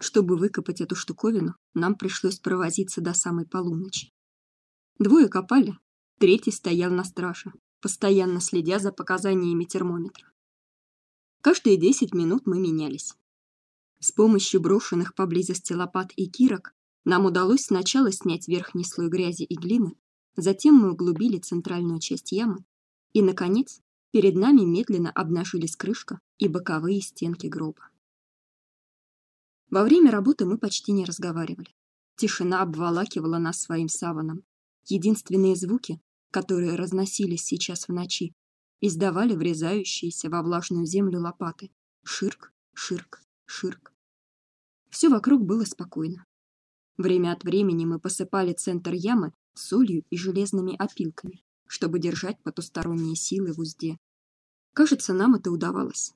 Чтобы выкопать эту штуковину, нам пришлось провозиться до самой полуночи. Двое копали, третий стоял на страже, постоянно следя за показаниями термометра. Каждые десять минут мы менялись. С помощью брошенных поблизости лопат и кирок нам удалось сначала снять верхний слой грязи и глины, затем мы углубили центральную часть ямы, и наконец перед нами медленно обнажились крышка и боковые стенки гроба. Во время работы мы почти не разговаривали. Тишина обволакивала нас своим саваном. Единственные звуки, которые разносились сейчас в ночи, издавали врезающиеся во влажную землю лопаты. Ширк, ширк, ширк. Все вокруг было спокойно. Время от времени мы посыпали центр ямы солью и железными опилками, чтобы держать потусторонние силы в узде. Кажется, нам это удавалось.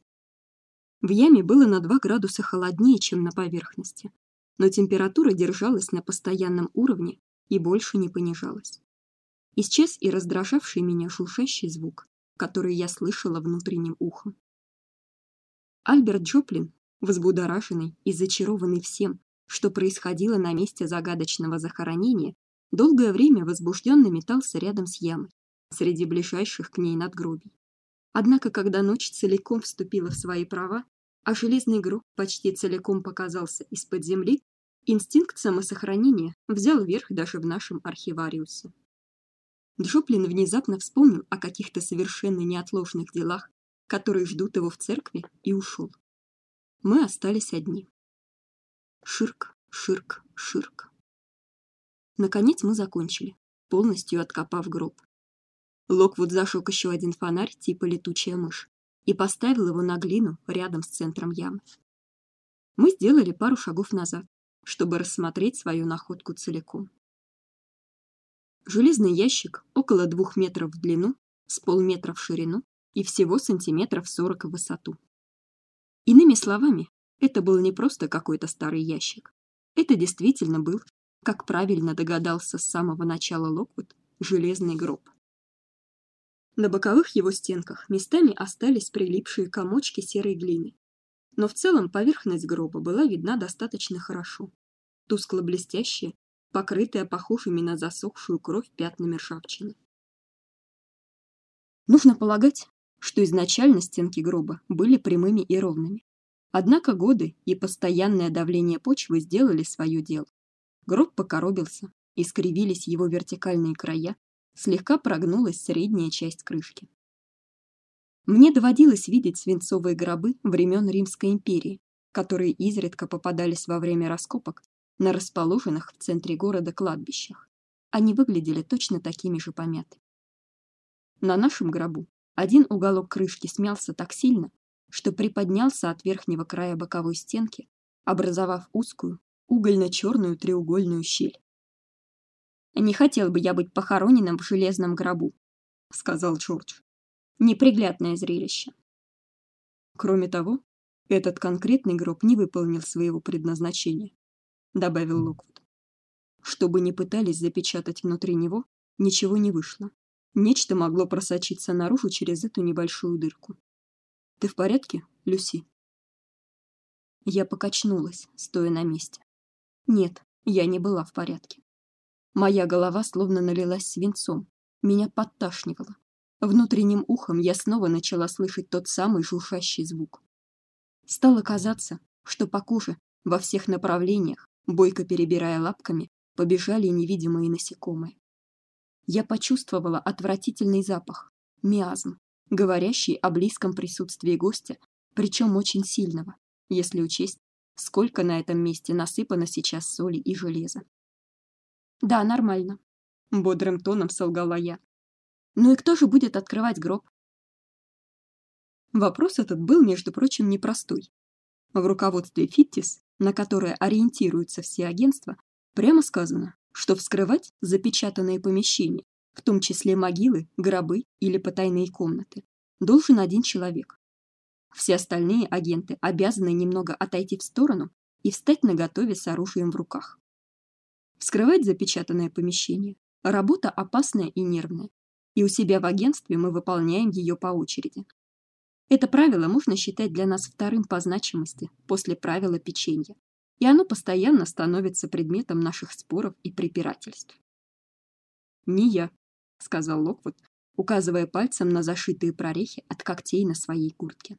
В яме было на 2 градуса холоднее, чем на поверхности, но температура держалась на постоянном уровне и больше не понижалась. Исчез и раздражавший меня шуршащий звук, который я слышала внутренним ухом. Альберт Джоплин, взбудораженный и зачарованный всем, что происходило на месте загадочного захоронения, долгое время возбужденно метался рядом с ямой, среди ближайших к ней надгробий. Однако, когда ночь целиком вступила в свои права, а железный гроб почти целиком показался из-под земли, инстинкт самосохранения взял верх даже в нашем архивариусе. Джоплин внезапно вспомнил о каких-то совершенно неотложных делах, которые ждут его в церкви, и ушел. Мы остались одни. Ширк, ширк, ширк. Наконец мы закончили, полностью откопав гроб. Локвуд зажег еще один фонарь типа летучая мышь и поставил его на глину рядом с центром ямы. Мы сделали пару шагов назад, чтобы рассмотреть свою находку целиком. Железный ящик около двух метров в длину, с полметра в ширину и всего сантиметров сорок в высоту. Иными словами, это был не просто какой-то старый ящик. Это действительно был, как правильно догадался с самого начала Локвуд, железный гроб. На боковых его стенках местами остались прилипшие комочки серой глины. Но в целом поверхность гроба была видна достаточно хорошо. Тускло-блестящая, покрытая похожими на засохшую кровь пятнами ржавчины. Нужно полагать, что изначально стенки гроба были прямыми и ровными. Однако годы и постоянное давление почвы сделали свое дело. Гроб покоробился, искривились его вертикальные края, слегка прогнулась средняя часть крышки. Мне доводилось видеть свинцовые гробы времен Римской империи, которые изредка попадались во время раскопок на расположенных в центре города кладбищах. Они выглядели точно такими же помятыми. На нашем гробу один уголок крышки смялся так сильно, что приподнялся от верхнего края боковой стенки, образовав узкую угольно черную треугольную щель. Не хотел бы я быть похороненным в железном гробу, сказал Джордж. Неприглядное зрелище. Кроме того, этот конкретный гроб не выполнил своего предназначения, добавил Локвуд. Что бы ни пытались запечатать внутри него, ничего не вышло. Нечто могло просочиться наружу через эту небольшую дырку. Ты в порядке, Люси? Я покачнулась, стоя на месте. Нет, я не была в порядке. Моя голова словно налилась свинцом, меня подташнивало. Внутренним ухом я снова начала слышать тот самый жужжащий звук. Стало казаться, что по коже во всех направлениях, бойко перебирая лапками, побежали невидимые насекомые. Я почувствовала отвратительный запах, миазм, говорящий о близком присутствии гостя, причем очень сильного, если учесть, сколько на этом месте насыпано сейчас соли и железа. Да, нормально, бодрым тоном солгала я. Ну и кто же будет открывать гроб? Вопрос этот был, между прочим, непростой. В руководстве Фиттис, на которое ориентируются все агентства, прямо сказано, что вскрывать запечатанные помещения, в том числе могилы, гробы или потайные комнаты, должен один человек. Все остальные агенты обязаны немного отойти в сторону и встать наготове с оружием в руках. Вскрывать запечатанное помещение работа опасная и нервная. И у себя в агентстве мы выполняем ее по очереди. Это правило можно считать для нас вторым по значимости после правила печенья. и оно постоянно становится предметом наших споров и препирательств. Не я, сказал Локвуд, указывая пальцем на зашитые прорехи от когтей на своей куртке.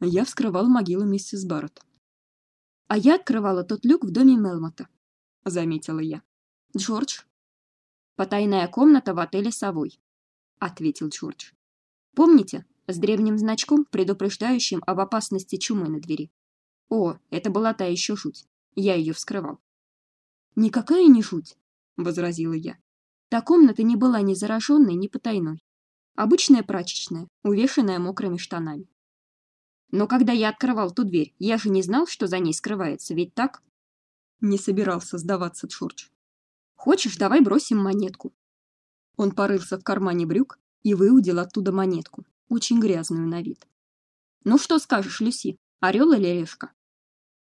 Я вскрывал могилу миссис Барретт. А я открывала тот люк в доме Мелмота, заметила я. Джордж. Потайная комната в отеле Совой, ответил Джордж. Помните, с древним значком, предупреждающим об опасности чумы на двери. О, это была та еще жуть. Я ее вскрывал. Никакая не жуть, возразила я. Та комната не была ни зараженной, ни потайной. Обычная прачечная, увешанная мокрыми штанами. Но когда я открывал ту дверь, я же не знал, что за ней скрывается, ведь так? Не собирался сдаваться Джордж. Хочешь, давай бросим монетку. Он порылся в кармане брюк и выудил оттуда монетку, очень грязную на вид. Ну что скажешь, Люси, орел или решка?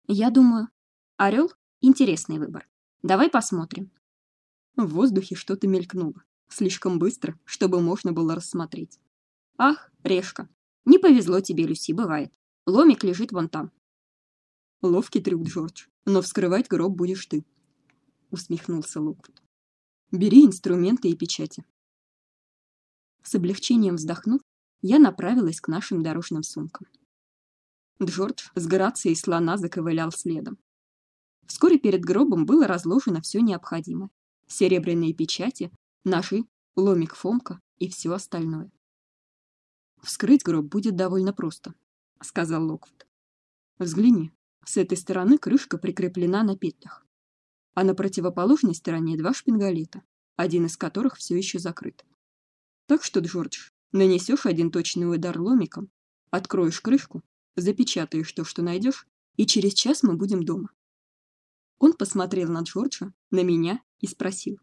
Я думаю, орел – интересный выбор. Давай посмотрим. В воздухе что-то мелькнуло, слишком быстро, чтобы можно было рассмотреть. Ах, решка. Не повезло тебе, Люси, бывает. Ломик лежит вон там. Ловкий трюк, Джордж, но вскрывать гроб будешь ты, усмехнулся Локвуд. Бери инструменты и печати. С облегчением вздохнув, я направилась к нашим дорожным сумкам. Джордж с грацией слона заковылял следом. Вскоре перед гробом было разложено все необходимое: серебряные печати, ножи, ломик Фомка и все остальное. Вскрыть гроб будет довольно просто, сказал Локвуд. Взгляни, с этой стороны крышка прикреплена на петлях, а на противоположной стороне два шпингалета, один из которых все еще закрыт. Так что, Джордж, нанесешь один точный удар ломиком, откроешь крышку, запечатаешь то, что найдешь, и через час мы будем дома. Он посмотрел на Джорджа, на меня и спросил: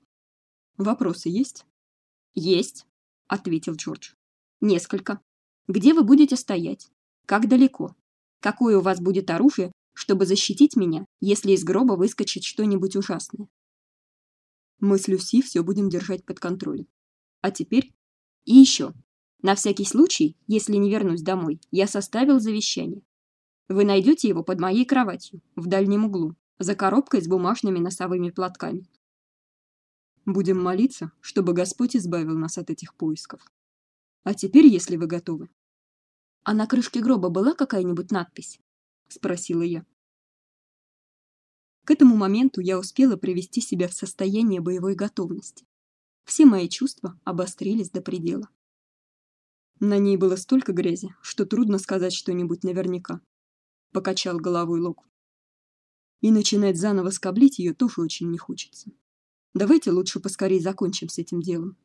"Вопросы есть?" "Есть", ответил Джордж. "Несколько. Где вы будете стоять? Как далеко? Какое у вас будет оружие, чтобы защитить меня, если из гроба выскочит что-нибудь ужасное? Мы с Люси все будем держать под контролем. А теперь и еще. На всякий случай, если не вернусь домой, я составил завещание. Вы найдете его под моей кроватью, в дальнем углу, за коробкой с бумажными носовыми платками. Будем молиться, чтобы Господь избавил нас от этих поисков. А теперь, если вы готовы, а на крышке гроба была какая-нибудь надпись? Спросила я. К этому моменту я успела привести себя в состояние боевой готовности. Все мои чувства обострились до предела. На ней было столько грязи, что трудно сказать что-нибудь наверняка. Покачал головой Лок. И начинать заново скоблить ее тоже очень не хочется. Давайте лучше поскорей закончим с этим делом.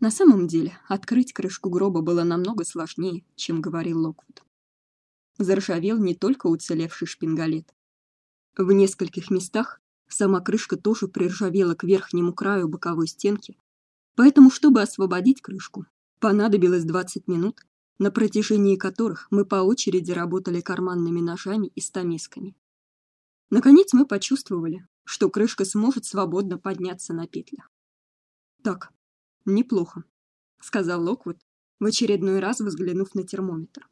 На самом деле, открыть крышку гроба было намного сложнее, чем говорил Локвуд. Заржавел не только уцелевший шпингалет. В нескольких местах сама крышка тоже приржавела к верхнему краю боковой стенки, поэтому, чтобы освободить крышку, понадобилось 20 минут, на протяжении которых мы по очереди работали карманными ножами и стамесками. Наконец мы почувствовали, что крышка сможет свободно подняться на петлях. Так, Неплохо, сказал Локвуд, в очередной раз взглянув на термометр.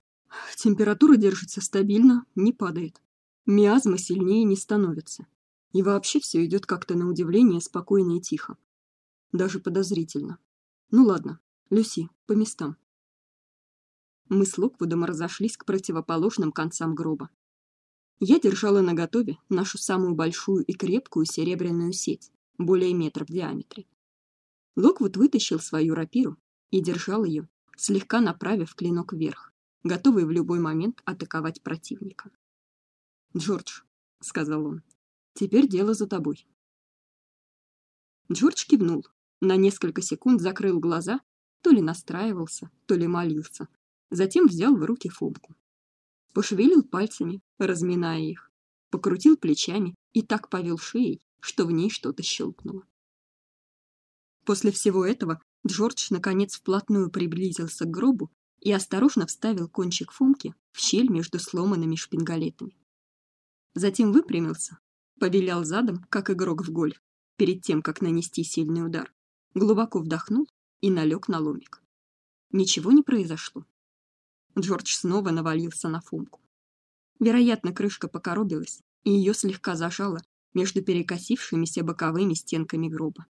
Температура держится стабильно, не падает. Миазма сильнее не становится. И вообще все идет как-то на удивление спокойно и тихо. Даже подозрительно. Ну ладно, Люси, по местам. Мы с Локвудом разошлись к противоположным концам гроба. Я держала наготове нашу самую большую и крепкую серебряную сеть, более метра в диаметре. Локвуд вытащил свою рапиру и держал ее, слегка направив клинок вверх, готовый в любой момент атаковать противника. "Джордж", сказал он. "Теперь дело за тобой". Джордж кивнул, на несколько секунд закрыл глаза, то ли настраивался, то ли молился. Затем взял в руки фомку. Пошевелил пальцами, разминая их, покрутил плечами и так повел шеей, что в ней что-то щелкнуло. После всего этого Джордж наконец вплотную приблизился к гробу и осторожно вставил кончик фомки в щель между сломанными шпингалетами. Затем выпрямился, повилял задом, как игрок в гольф, перед тем, как нанести сильный удар, глубоко вдохнул и налег на ломик. Ничего не произошло. Джордж снова навалился на фомку. Вероятно, крышка покоробилась, и ее слегка зажало между перекосившимися боковыми стенками гроба.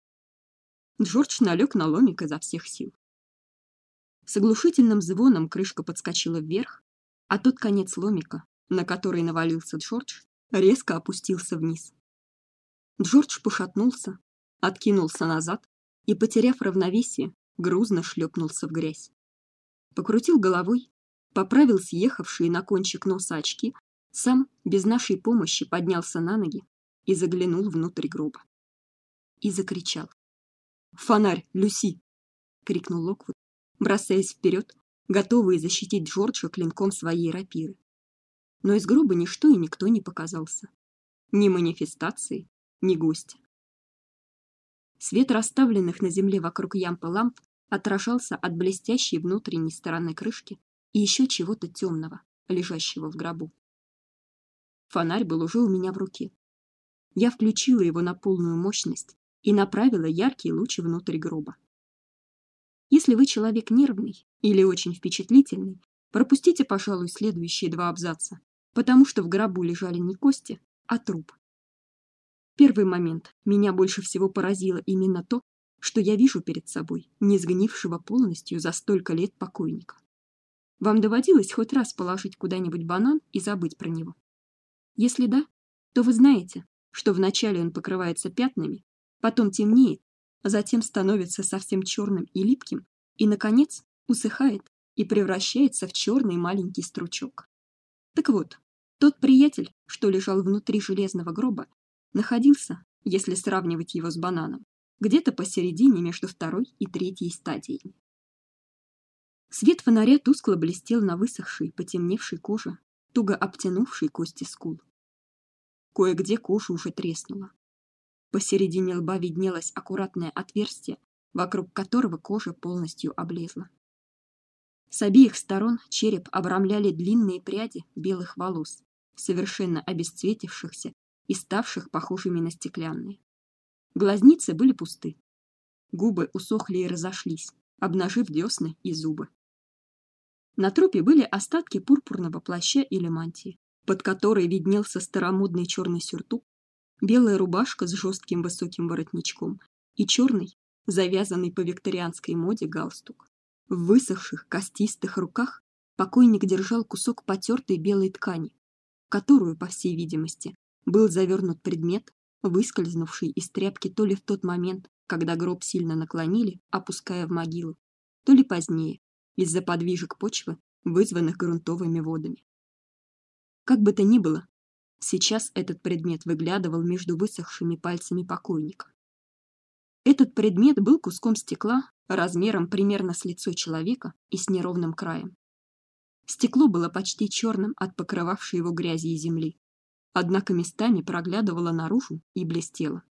Джордж налег на ломик изо всех сил. С оглушительным звоном крышка подскочила вверх, а тот конец ломика, на который навалился Джордж, резко опустился вниз. Джордж пошатнулся, откинулся назад и, потеряв равновесие, грузно шлепнулся в грязь. Покрутил головой, поправил съехавшие на кончик носа очки, сам без нашей помощи поднялся на ноги и заглянул внутрь гроба. И закричал: "Фонарь, Люси!" крикнул Локвуд, бросаясь вперед, готовый защитить Джорджа клинком своей рапиры. Но из гроба ничто и никто не показался. Ни манифестации, ни гостя. Свет расставленных на земле вокруг ямпы ламп отражался от блестящей внутренней стороны крышки и еще чего-то темного, лежащего в гробу. Фонарь был уже у меня в руке. Я включила его на полную мощность и направила яркий луч внутрь гроба. Если вы человек нервный или очень впечатлительный, пропустите, пожалуй, следующие два абзаца, потому что в гробу лежали не кости, а труп. Первый момент меня больше всего поразило именно то, что я вижу перед собой не сгнившего полностью за столько лет покойника. Вам доводилось хоть раз положить куда-нибудь банан и забыть про него? Если да, то вы знаете, что вначале он покрывается пятнами, потом темнеет, затем становится совсем черным и липким, и наконец усыхает и превращается в черный маленький стручок. Так вот, тот приятель, что лежал внутри железного гроба, находился, если сравнивать его с бананом, где-то посередине между второй и третьей стадиями. Свет фонаря тускло блестел на высохшей, потемневшей коже, туго обтянувшей кости скул. Кое-где кожа уже треснула. Посередине лба виднелось аккуратное отверстие, вокруг которого кожа полностью облезла. С обеих сторон череп обрамляли длинные пряди белых волос, совершенно обесцветившихся и ставших похожими на стеклянные. Глазницы были пусты. Губы усохли и разошлись, обнажив десны и зубы. На трупе были остатки пурпурного плаща или мантии, под которой виднелся старомодный черный сюртук белая рубашка с жестким высоким воротничком и черный, завязанный по викторианской моде галстук. В высохших костистых руках покойник держал кусок потертой белой ткани, в которую, по всей видимости, был завернут предмет, выскользнувший из тряпки то ли в тот момент, когда гроб сильно наклонили, опуская в могилу, то ли позднее, из-за подвижек почвы, вызванных грунтовыми водами. Как бы то ни было, Сейчас этот предмет выглядывал между высохшими пальцами покойника. Этот предмет был куском стекла размером примерно с лицо человека и с неровным краем. Стекло было почти черным от покрывавшей его грязи и земли, однако местами проглядывало наружу и блестело.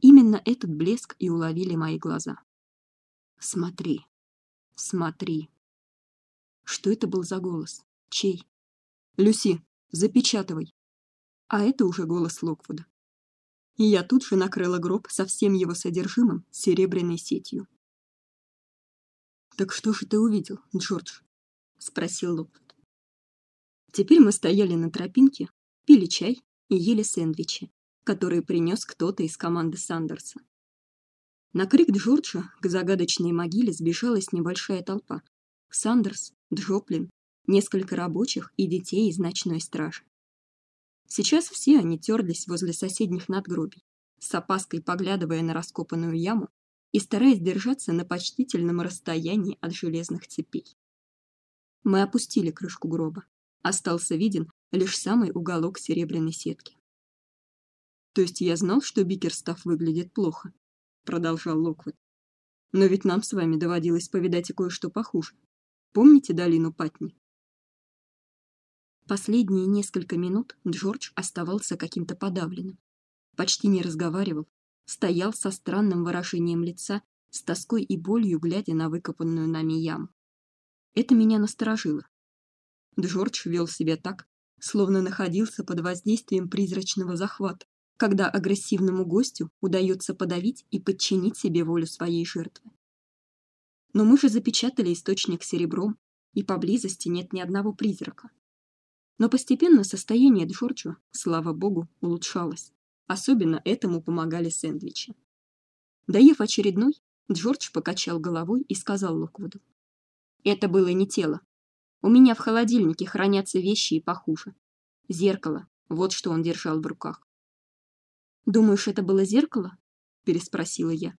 Именно этот блеск и уловили мои глаза. Смотри. Смотри. Что это был за голос? Чей? Люси, запечатывай а это уже голос Локвуда. И я тут же накрыла гроб со всем его содержимым серебряной сетью. Так что же ты увидел, Джордж? спросил Локвуд. Теперь мы стояли на тропинке, пили чай и ели сэндвичи, которые принес кто-то из команды Сандерса. На крик Джорджа к загадочной могиле сбежалась небольшая толпа: Сандерс, Джоплин, несколько рабочих и детей из ночной стражи. Сейчас все они терлись возле соседних надгробий, с опаской поглядывая на раскопанную яму и стараясь держаться на почтительном расстоянии от железных цепей. Мы опустили крышку гроба. Остался виден лишь самый уголок серебряной сетки. То есть я знал, что Бикерстаф выглядит плохо, продолжал Локвуд. Но ведь нам с вами доводилось повидать и кое-что похуже. Помните долину Патни? Последние несколько минут Джордж оставался каким-то подавленным. Почти не разговаривал, стоял со странным выражением лица, с тоской и болью глядя на выкопанную нами яму. Это меня насторожило. Джордж вел себя так, словно находился под воздействием призрачного захвата, когда агрессивному гостю удается подавить и подчинить себе волю своей жертвы. Но мы же запечатали источник серебром, и поблизости нет ни одного призрака. Но постепенно состояние Джорджа, слава богу, улучшалось. Особенно этому помогали сэндвичи. Доев очередной, Джордж покачал головой и сказал Локвуду: "Это было не тело. У меня в холодильнике хранятся вещи и похуже. Зеркало. Вот что он держал в руках. Думаешь, это было зеркало? переспросила я.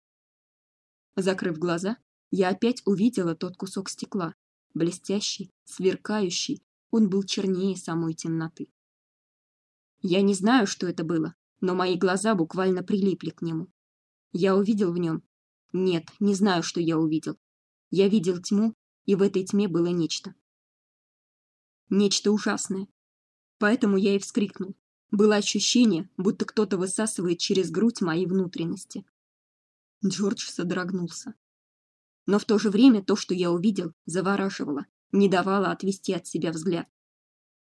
Закрыв глаза, я опять увидела тот кусок стекла, блестящий, сверкающий. Он был чернее самой темноты. Я не знаю, что это было, но мои глаза буквально прилипли к нему. Я увидел в нем. Нет, не знаю, что я увидел. Я видел тьму, и в этой тьме было нечто. Нечто ужасное. Поэтому я и вскрикнул. Было ощущение, будто кто-то высасывает через грудь мои внутренности. Джордж содрогнулся. Но в то же время то, что я увидел, завораживало, не давало отвести от себя взгляд.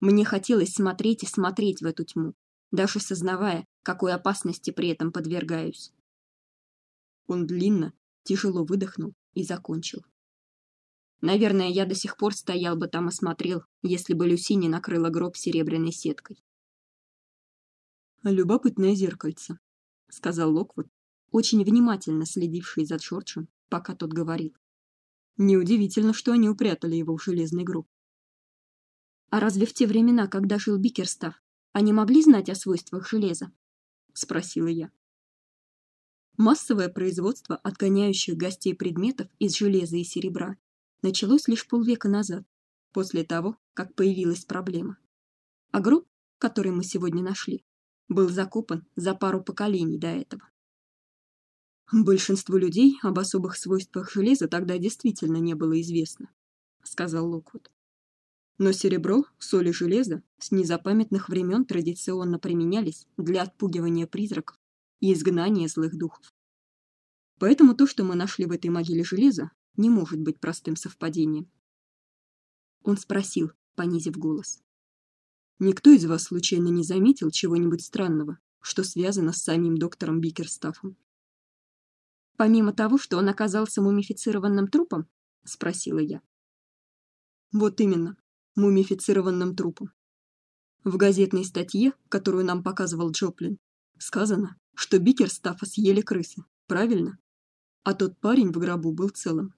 Мне хотелось смотреть и смотреть в эту тьму, даже сознавая, какой опасности при этом подвергаюсь. Он длинно, тяжело выдохнул и закончил. Наверное, я до сих пор стоял бы там и смотрел, если бы Люси не накрыла гроб серебряной сеткой. Любопытное зеркальце, сказал Локвуд, очень внимательно следивший за Джорджем, пока тот говорил. Неудивительно, что они упрятали его в железный гроб. А разве в те времена, когда жил Бикерстав, они могли знать о свойствах железа? спросила я. Массовое производство отгоняющих гостей предметов из железа и серебра началось лишь полвека назад, после того, как появилась проблема. А гроб, который мы сегодня нашли, был закопан за пару поколений до этого. Большинству людей об особых свойствах железа тогда действительно не было известно, сказал Локвуд. Но серебро, соль и железо с незапамятных времен традиционно применялись для отпугивания призраков и изгнания злых духов. Поэтому то, что мы нашли в этой могиле железа, не может быть простым совпадением. Он спросил, понизив голос: "Никто из вас случайно не заметил чего-нибудь странного, что связано с самим доктором Бикерстафом?" Помимо того, что он оказался мумифицированным трупом, спросила я. Вот именно, мумифицированным трупом. В газетной статье, которую нам показывал Джоплин, сказано, что Бикерстафа съели крысы. Правильно? А тот парень в гробу был целым.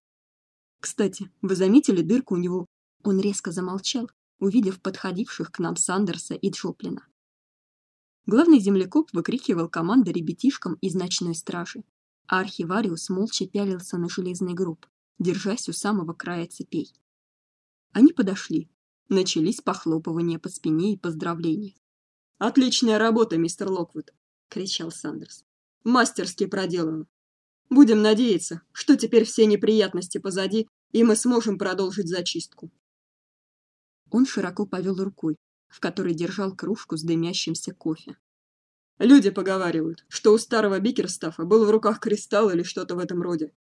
Кстати, вы заметили дырку у него? Он резко замолчал, увидев подходивших к нам Сандерса и Джоплина. Главный землекоп выкрикивал команды ребятишкам из ночной стражи, архивариус молча пялился на железный гроб, держась у самого края цепей. Они подошли. Начались похлопывания по спине и поздравления. Отличная работа, мистер Локвуд, кричал Сандерс. Мастерски проделано. Будем надеяться, что теперь все неприятности позади, и мы сможем продолжить зачистку. Он широко повел рукой, в которой держал кружку с дымящимся кофе. Люди поговаривают, что у старого Бикерстафа был в руках кристалл или что-то в этом роде.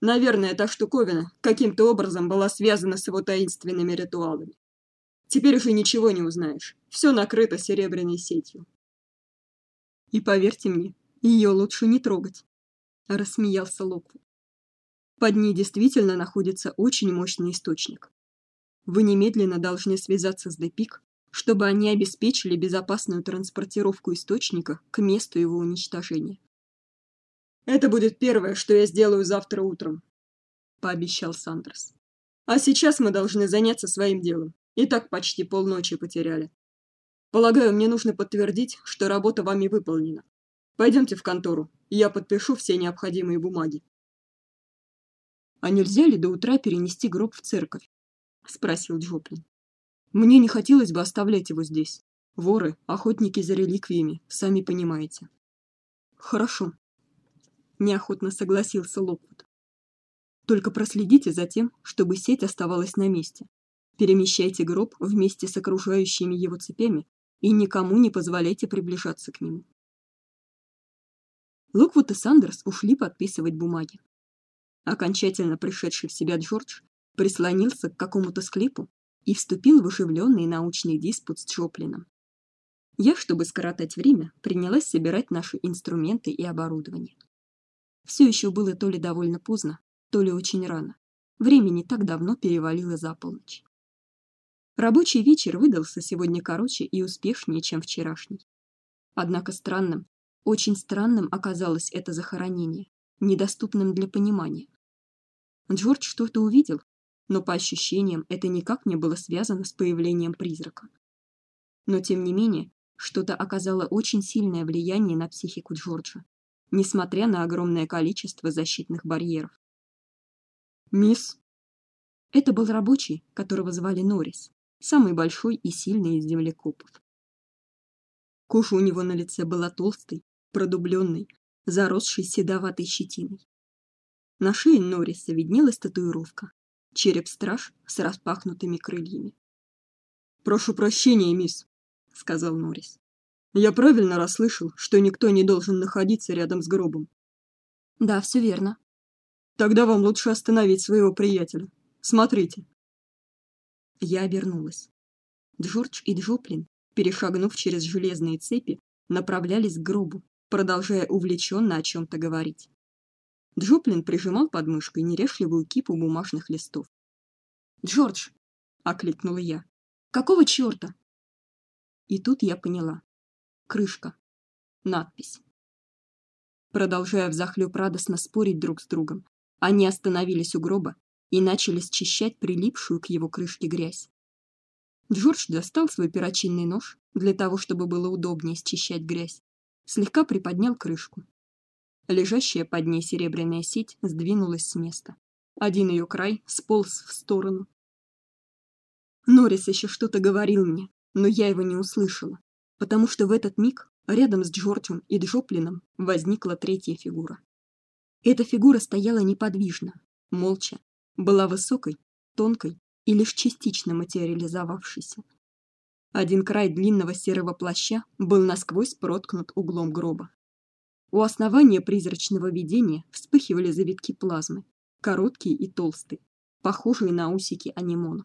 Наверное, та штуковина каким-то образом была связана с его таинственными ритуалами. Теперь уже ничего не узнаешь. Все накрыто серебряной сетью. И поверьте мне, ее лучше не трогать рассмеялся Локвуд. Под ней действительно находится очень мощный источник. Вы немедленно должны связаться с Депик, чтобы они обеспечили безопасную транспортировку источника к месту его уничтожения. Это будет первое, что я сделаю завтра утром, пообещал Сандерс. А сейчас мы должны заняться своим делом. И так почти полночи потеряли. Полагаю, мне нужно подтвердить, что работа вами выполнена. Пойдемте в контору, и я подпишу все необходимые бумаги. А нельзя ли до утра перенести гроб в церковь? спросил Джоплин. Мне не хотелось бы оставлять его здесь. Воры, охотники за реликвиями, сами понимаете. Хорошо, неохотно согласился Локвуд. Только проследите за тем, чтобы сеть оставалась на месте. Перемещайте гроб вместе с окружающими его цепями и никому не позволяйте приближаться к нему. Локвуд и Сандерс ушли подписывать бумаги. Окончательно пришедший в себя Джордж прислонился к какому-то склепу и вступил в оживленный научный диспут с Джоплином. Я, чтобы скоротать время, принялась собирать наши инструменты и оборудование. Все еще было то ли довольно поздно, то ли очень рано. Времени так давно перевалило за полночь. Рабочий вечер выдался сегодня короче и успешнее, чем вчерашний. Однако странным, очень странным оказалось это захоронение, недоступным для понимания. Джордж что-то увидел, но по ощущениям это никак не было связано с появлением призрака. Но тем не менее, что-то оказало очень сильное влияние на психику Джорджа, несмотря на огромное количество защитных барьеров. Мисс это был рабочий, которого звали Норрис, самый большой и сильный из землекопов. Кожа у него на лице была толстой, продубленной, заросшей седоватой щетиной. На шее Норриса виднелась татуировка череп-страж с распахнутыми крыльями. Прошу прощения, мисс, сказал Норрис. Я правильно расслышал, что никто не должен находиться рядом с гробом. Да, все верно. Тогда вам лучше остановить своего приятеля. Смотрите. Я обернулась. Джордж и Джоплин, перешагнув через железные цепи, направлялись к гробу, продолжая увлеченно о чем то говорить. Джоплин прижимал под мышкой нерешливую кипу бумажных листов. "Джордж", окликнула я. "Какого чёрта?" И тут я поняла. Крышка. Надпись. Продолжая взахлёб радостно спорить друг с другом, они остановились у гроба и начали счищать прилипшую к его крышке грязь. Джордж достал свой перочинный нож для того, чтобы было удобнее счищать грязь, слегка приподнял крышку. Лежащая под ней серебряная сеть сдвинулась с места. Один ее край сполз в сторону. Норрис еще что-то говорил мне, но я его не услышала, потому что в этот миг рядом с Джорджем и Джоплином возникла третья фигура. Эта фигура стояла неподвижно, молча, была высокой, тонкой и лишь частично материализовавшейся. Один край длинного серого плаща был насквозь проткнут углом гроба. У основания призрачного видения вспыхивали завитки плазмы, короткие и толстые, похожие на усики анимонов.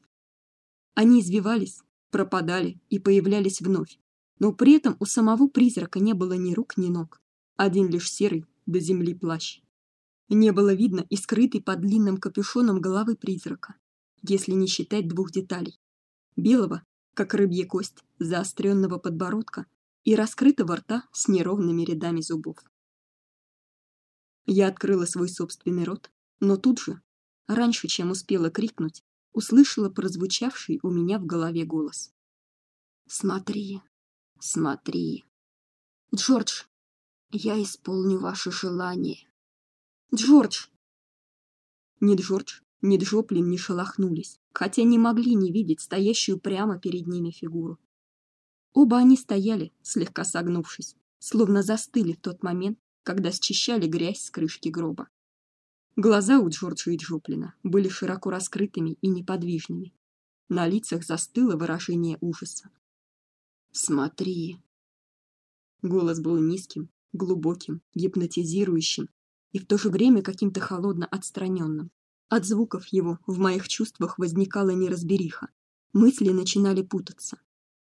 Они извивались, пропадали и появлялись вновь, но при этом у самого призрака не было ни рук, ни ног, один лишь серый до земли плащ. Не было видно и скрытой под длинным капюшоном головы призрака, если не считать двух деталей: белого, как рыбья кость, заостренного подбородка и раскрытого рта с неровными рядами зубов. Я открыла свой собственный рот, но тут же, раньше, чем успела крикнуть, услышала прозвучавший у меня в голове голос. Смотри, смотри. Джордж, я исполню ваше желание. Джордж. Ни Джордж, ни Джоплин не шелохнулись, хотя не могли не видеть стоящую прямо перед ними фигуру. Оба они стояли, слегка согнувшись, словно застыли в тот момент, когда счищали грязь с крышки гроба. Глаза у Джорджа и Джоплина были широко раскрытыми и неподвижными. На лицах застыло выражение ужаса. Смотри. Голос был низким, глубоким, гипнотизирующим, и в то же время каким-то холодно отстраненным. От звуков его в моих чувствах возникала неразбериха. Мысли начинали путаться.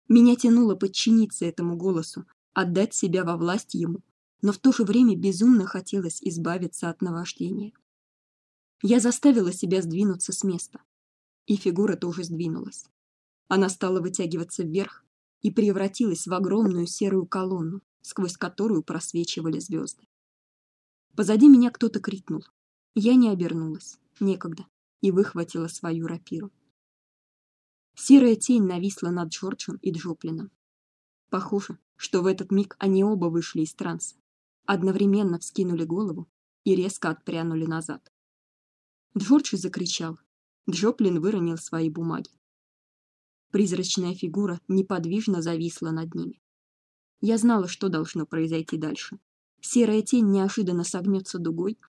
Меня тянуло подчиниться этому голосу, отдать себя во власть ему, но в то же время безумно хотелось избавиться от наваждения. Я заставила себя сдвинуться с места, и фигура тоже сдвинулась. Она стала вытягиваться вверх и превратилась в огромную серую колонну, сквозь которую просвечивали звезды. Позади меня кто-то крикнул. Я не обернулась, некогда, и выхватила свою рапиру. Серая тень нависла над Джорджем и Джоплином. Похоже, что в этот миг они оба вышли из транса, одновременно вскинули голову и резко отпрянули назад. Джордж закричал. Джоплин выронил свои бумаги. Призрачная фигура неподвижно зависла над ними. Я знала, что должно произойти дальше. Серая тень неожиданно согнется дугой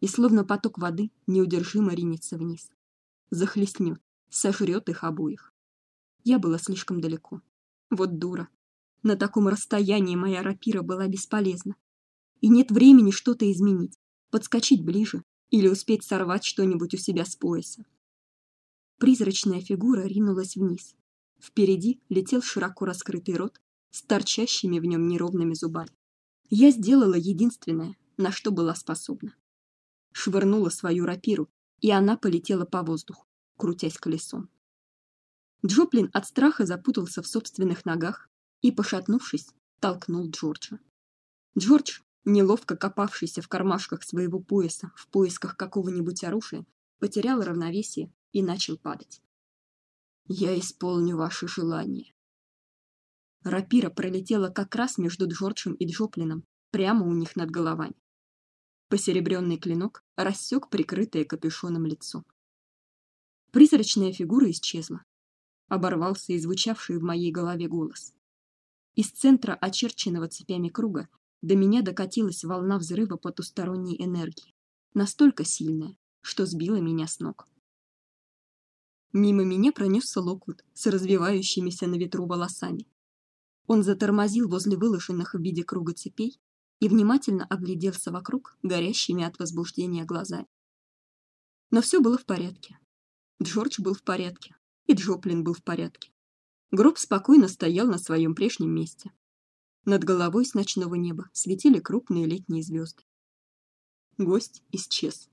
и словно поток воды неудержимо ринется вниз. Захлестнет, сожрет их обоих. Я была слишком далеко. Вот дура. На таком расстоянии моя рапира была бесполезна. И нет времени что-то изменить, подскочить ближе или успеть сорвать что-нибудь у себя с пояса. Призрачная фигура ринулась вниз. Впереди летел широко раскрытый рот с торчащими в нем неровными зубами. Я сделала единственное, на что была способна. Швырнула свою рапиру, и она полетела по воздуху, крутясь колесом. Джоплин от страха запутался в собственных ногах и, пошатнувшись, толкнул Джорджа. Джордж, неловко копавшийся в кармашках своего пояса в поисках какого-нибудь оружия, потерял равновесие и начал падать. Я исполню ваше желание. Рапира пролетела как раз между Джорджем и Джоплином, прямо у них над головами. Посеребренный клинок рассек прикрытое капюшоном лицо. Призрачная фигура исчезла. Оборвался и звучавший в моей голове голос. Из центра очерченного цепями круга до меня докатилась волна взрыва потусторонней энергии, настолько сильная, что сбила меня с ног. Мимо меня пронесся Локвуд с развивающимися на ветру волосами. Он затормозил возле выложенных в виде круга цепей и внимательно огляделся вокруг горящими от возбуждения глазами. Но все было в порядке. Джордж был в порядке, и Джоплин был в порядке. Гроб спокойно стоял на своем прежнем месте. Над головой с ночного неба светили крупные летние звезды. Гость исчез.